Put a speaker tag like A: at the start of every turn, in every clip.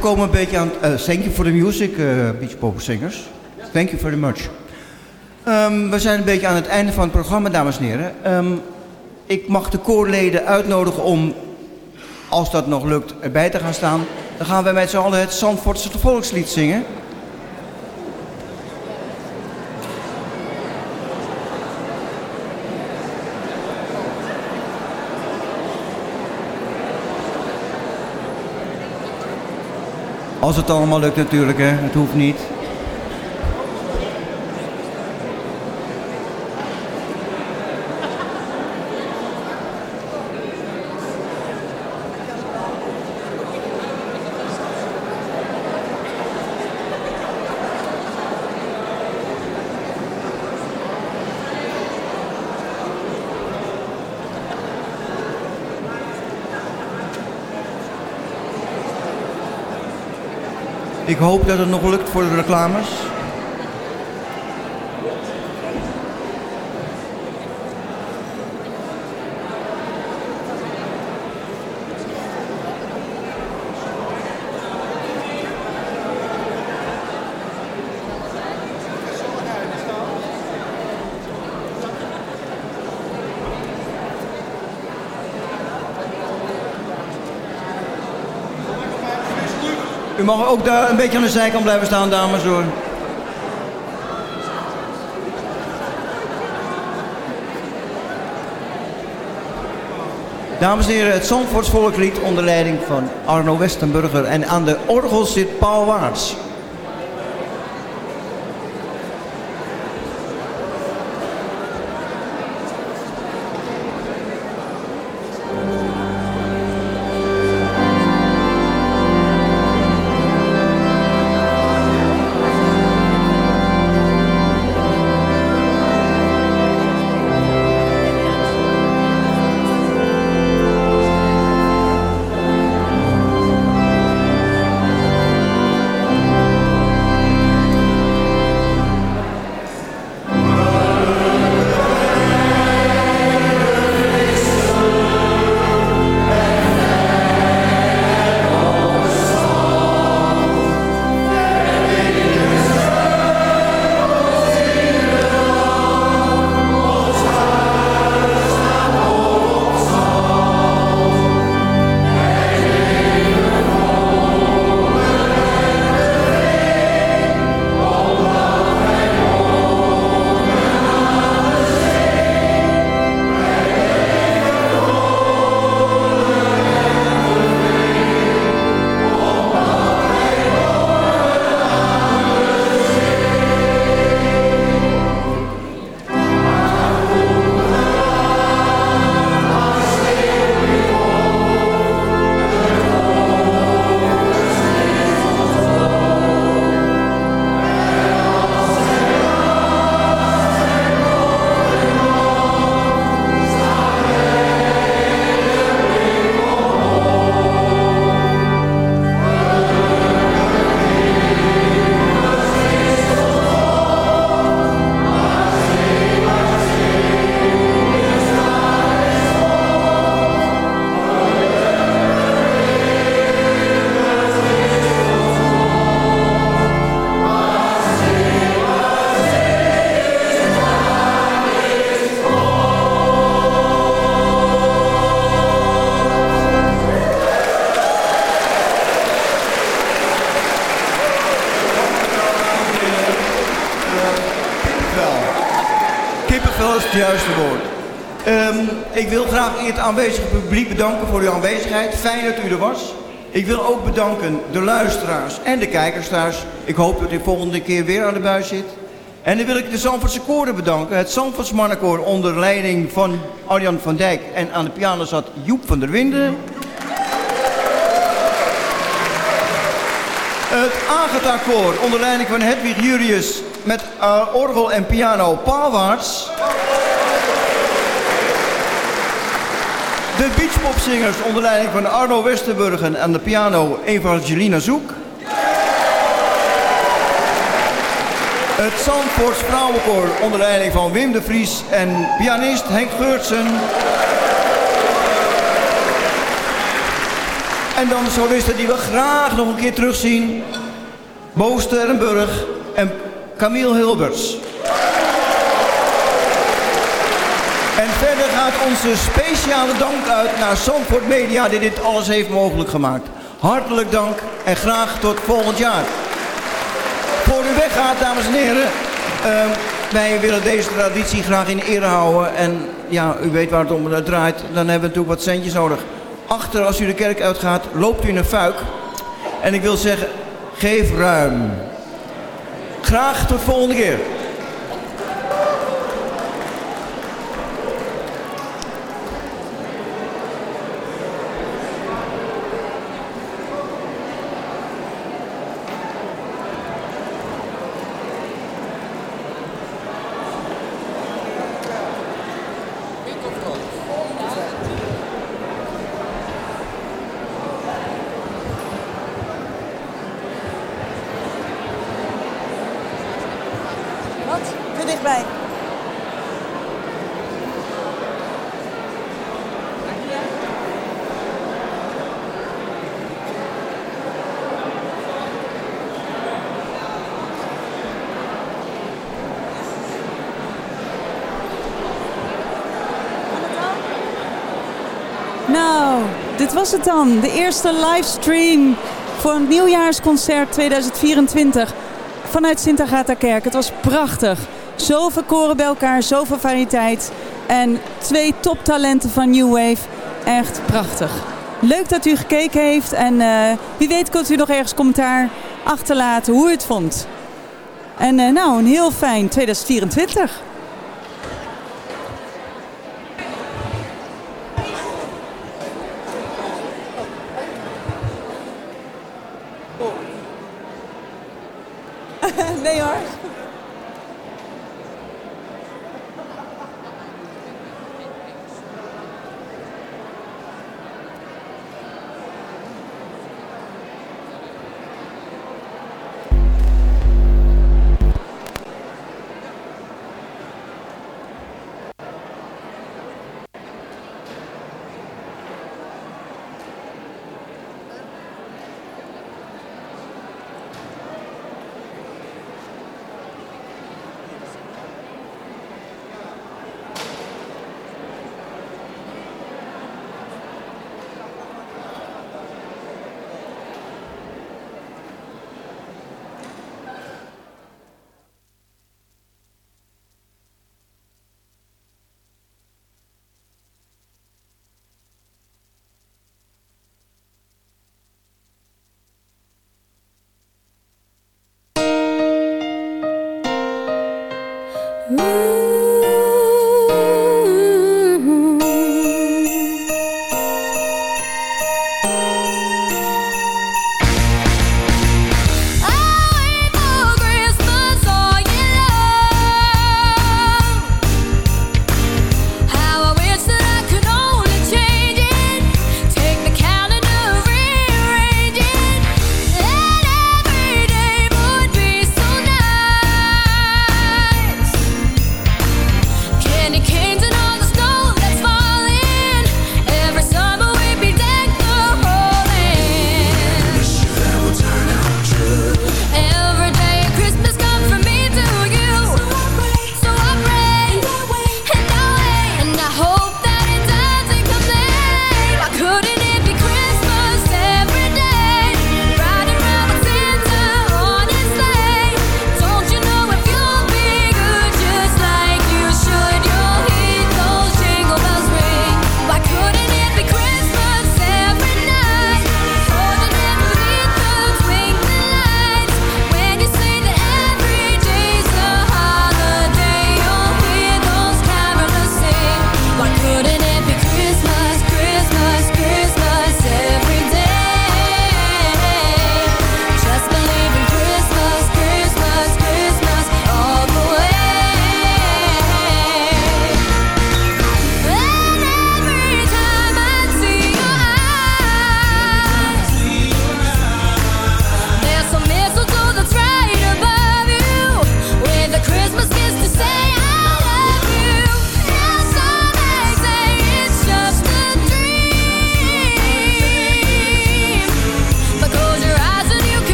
A: komen een beetje aan... Uh, thank you for the music, uh, Beach Pop Singers. Thank you very much. Um, we zijn een beetje aan het einde van het programma, dames en heren. Um, ik mag de koorleden uitnodigen om, als dat nog lukt, erbij te gaan staan. Dan gaan wij met z'n allen het Zandvoortse volkslied zingen. Als het allemaal lukt natuurlijk, hè. Het hoeft niet. Hoop dat het nog lukt voor de reclames. U mag ook daar een beetje aan de zijkant blijven staan, dames hoor. Dames en heren, het Zandvoorts volklied onder leiding van Arno Westenburger. En aan de orgel zit Paul Waarts. Het aanwezige publiek bedanken voor uw aanwezigheid. Fijn dat u er was. Ik wil ook bedanken de luisteraars en de kijkers thuis. Ik hoop dat u volgende keer weer aan de buis zit. En dan wil ik de Zandvoortse koren bedanken. Het Zandvoorts mannenkoor onder leiding van Arjan van Dijk. En aan de piano zat Joep van der Winden. Het Agatha-koor onder leiding van Hedwig Jurius met uh, orgel en piano Paalwaarts. De beachpopzingers onder leiding van Arno Westerburgen en de piano Evangelina Zoek. Het Zandvoorts Vrouwenkoor onder leiding van Wim de Vries en pianist Henk Geurtsen. En dan de solisten die we graag nog een keer terugzien. Bo Sterrenburg en Camille Hilberts. Verder gaat onze speciale dank uit naar Zandvoort Media die dit alles heeft mogelijk gemaakt. Hartelijk dank en graag tot volgend jaar. Voor u weggaat, dames en heren, uh, wij willen deze traditie graag in ere houden. En ja, u weet waar het om draait, dan hebben we natuurlijk wat centjes nodig. Achter, als u de kerk uitgaat, loopt u in een fuik. En ik wil zeggen, geef ruim. Graag tot volgende keer.
B: dit het dan. De eerste livestream voor het nieuwjaarsconcert 2024 vanuit Sint Agatha Kerk. Het was prachtig. Zoveel koren bij elkaar, zoveel variëteit. En twee toptalenten van New Wave. Echt prachtig. Leuk dat u gekeken heeft. En uh, wie weet kunt u nog ergens commentaar achterlaten hoe u het vond. En uh, nou, een heel fijn 2024.
C: you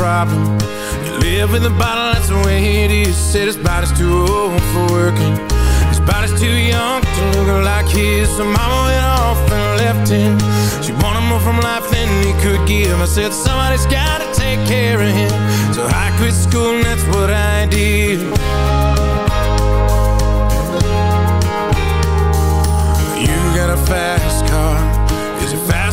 C: problem. You live in the bottle, that's the way it is. Said his body's too old for working. His body's too young to look like his. So mama went off and left him. She wanted more from life than he could give. I said somebody's gotta take care of him. So I quit school and that's what I did. You got a fast car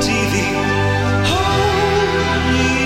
D: TV.
E: holy.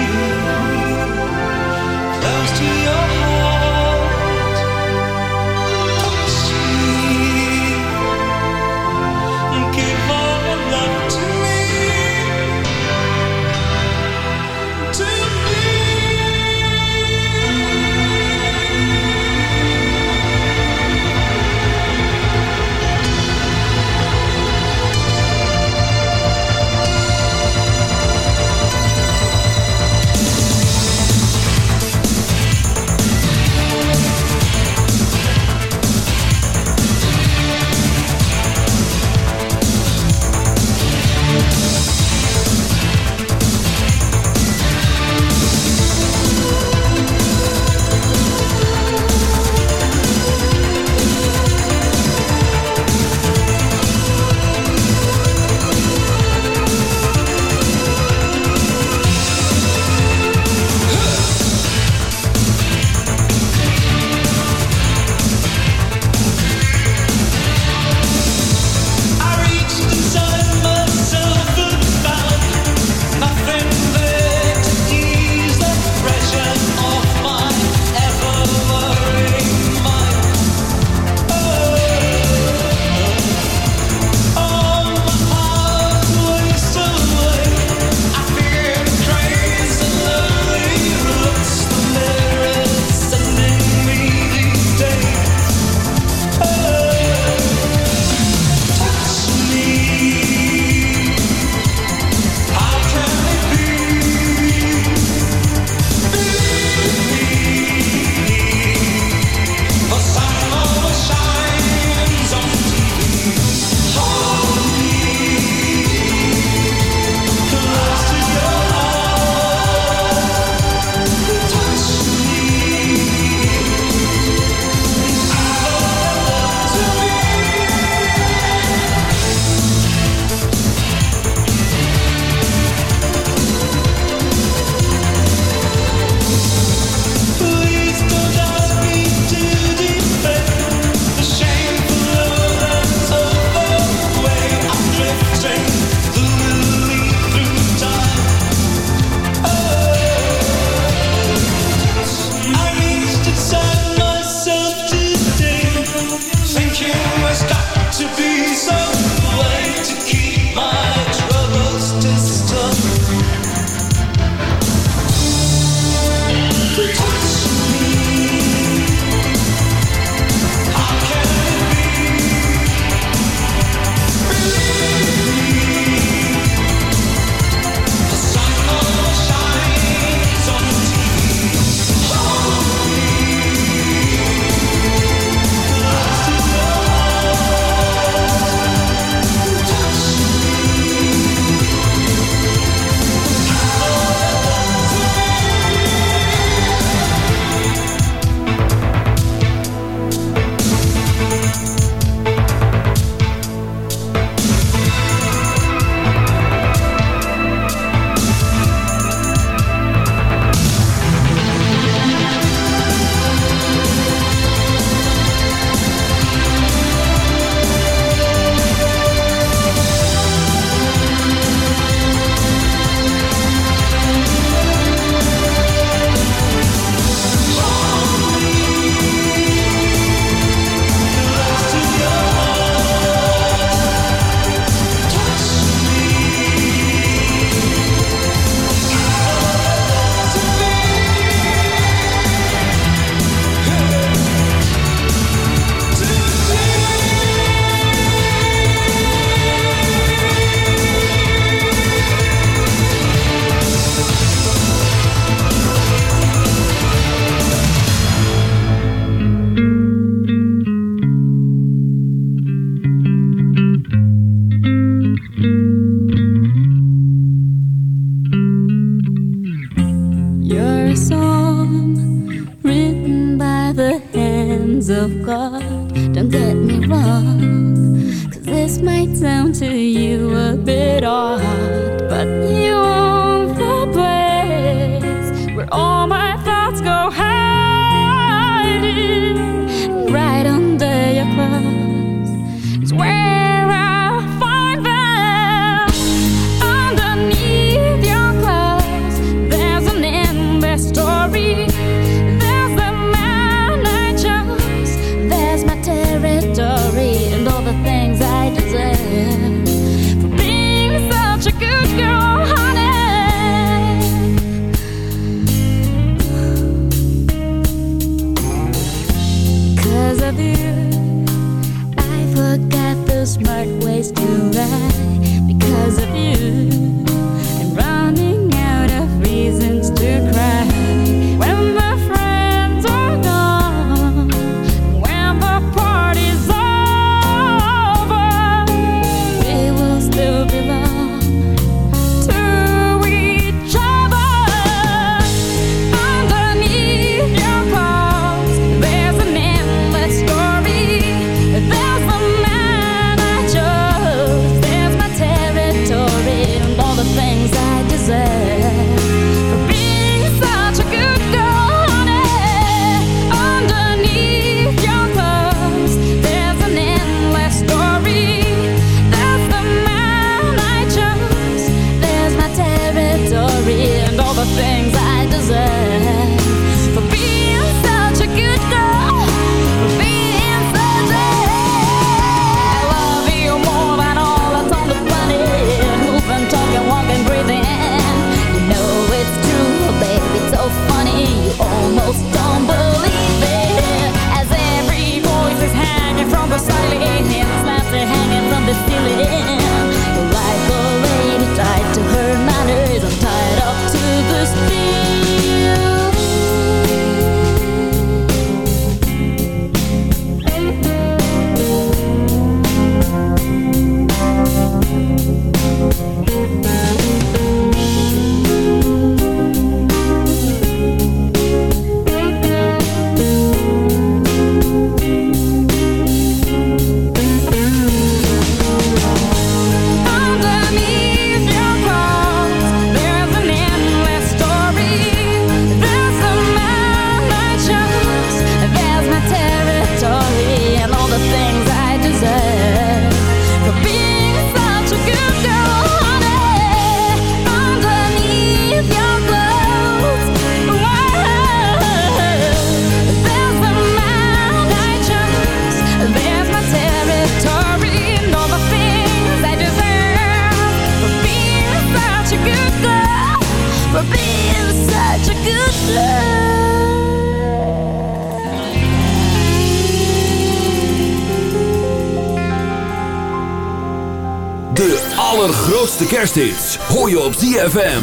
E: Allergrootste kersthits hoor je op ZFM.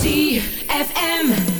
F: ZFM.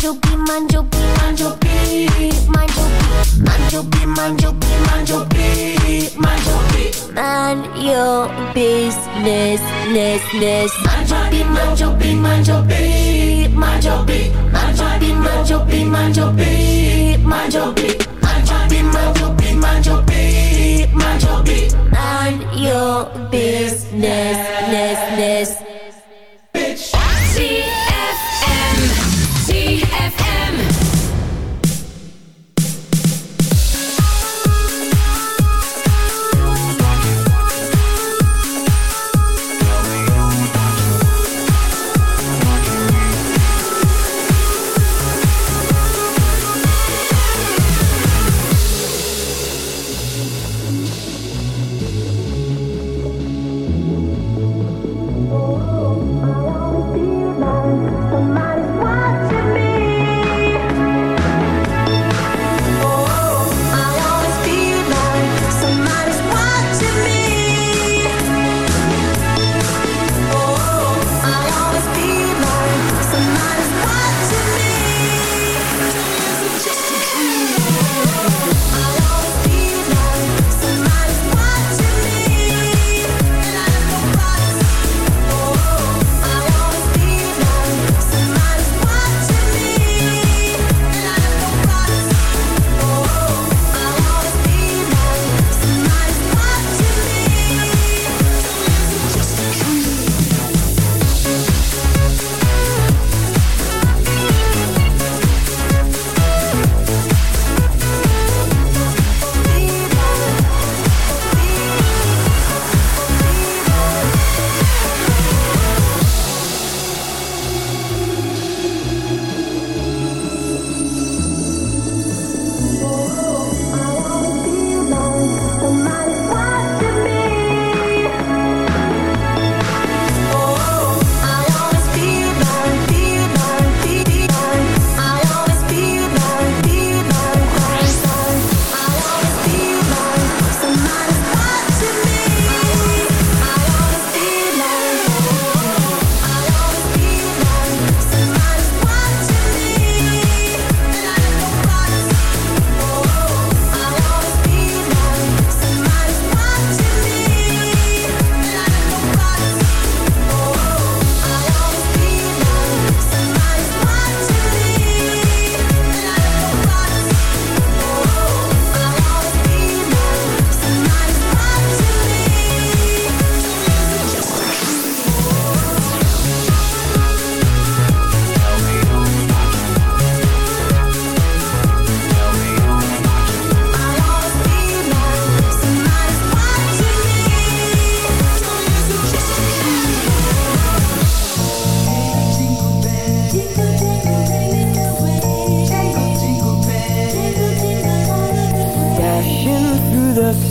G: Your beat, mind your beat, mind your beat, mind your business, ness, ness. Mind your beat, mind your beat, mind your beat, mind your beat. Mind your beat, mind your beat,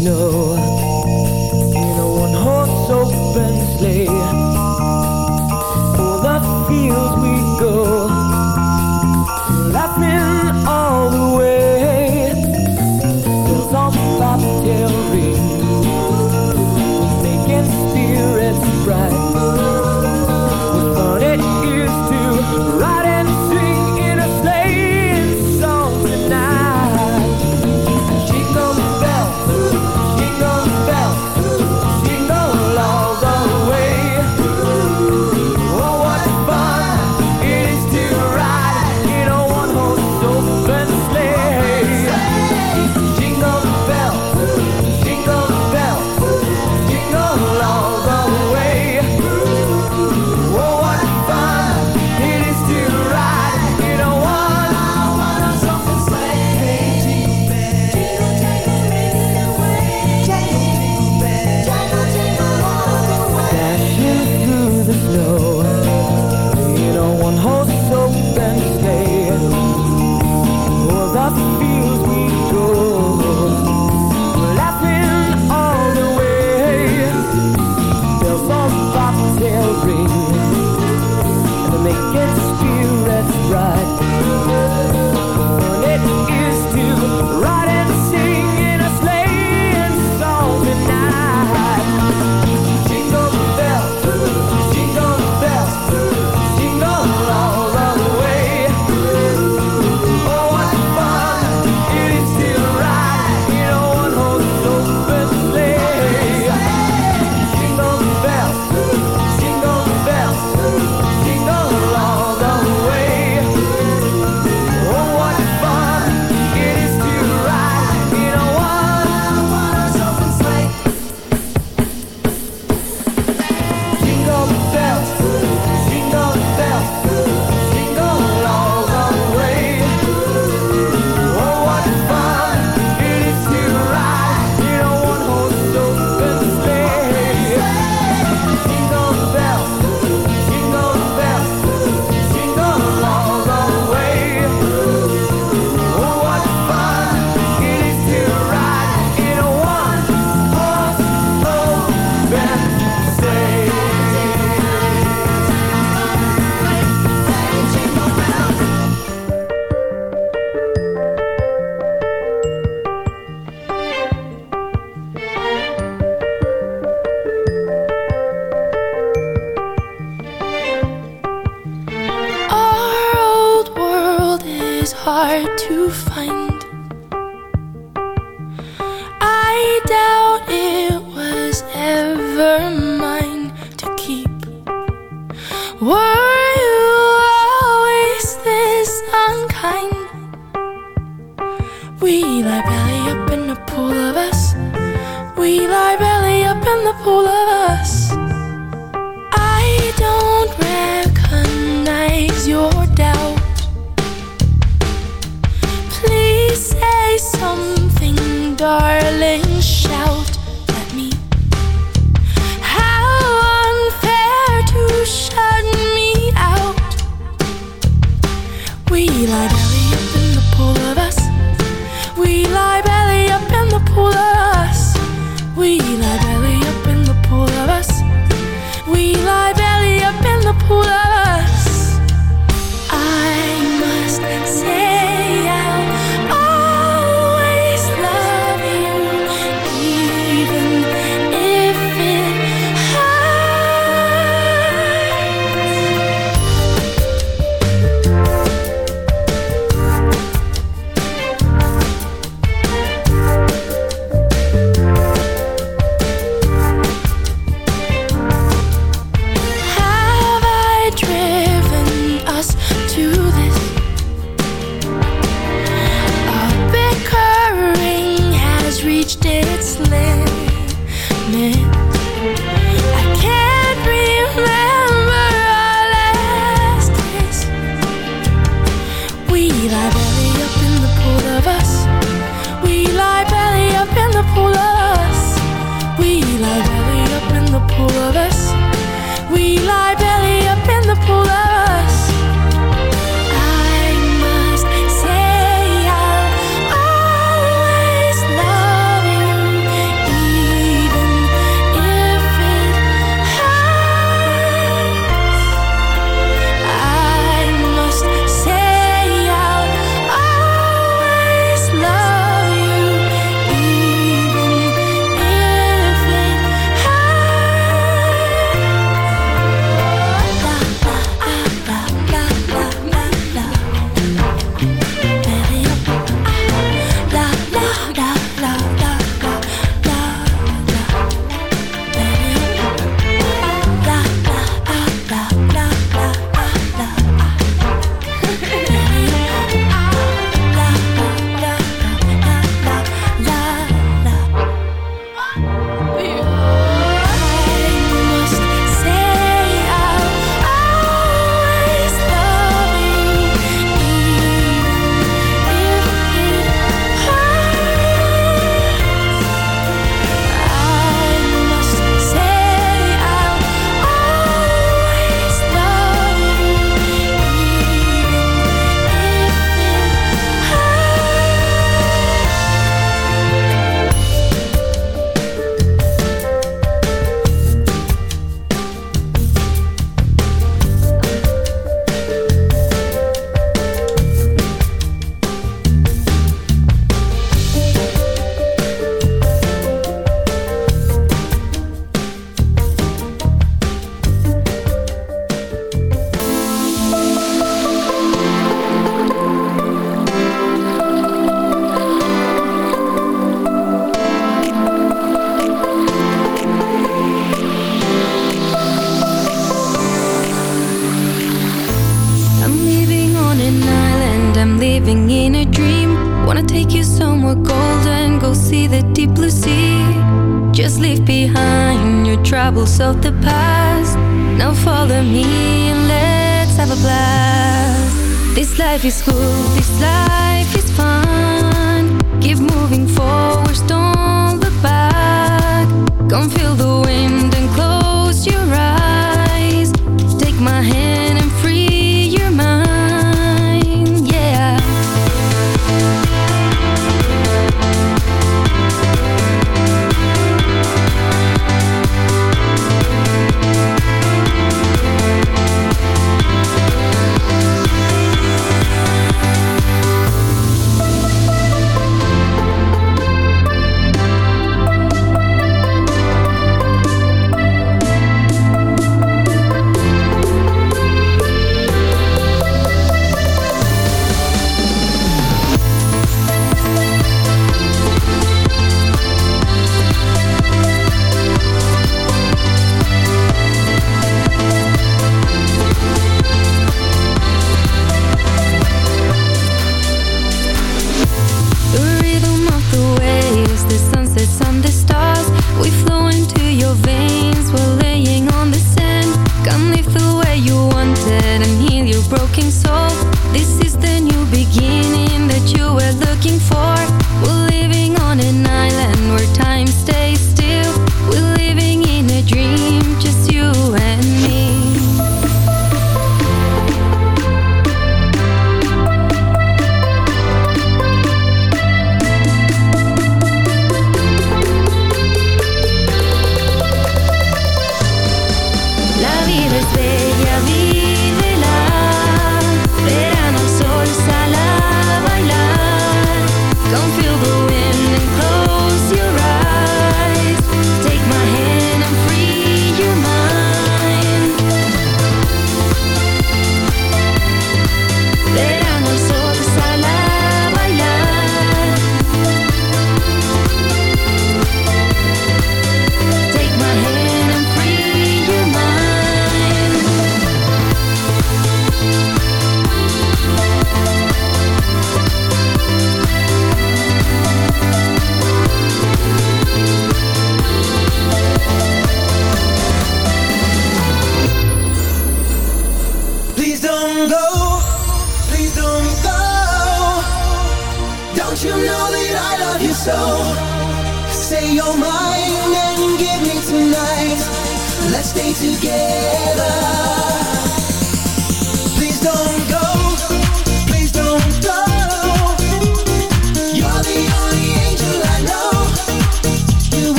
H: know.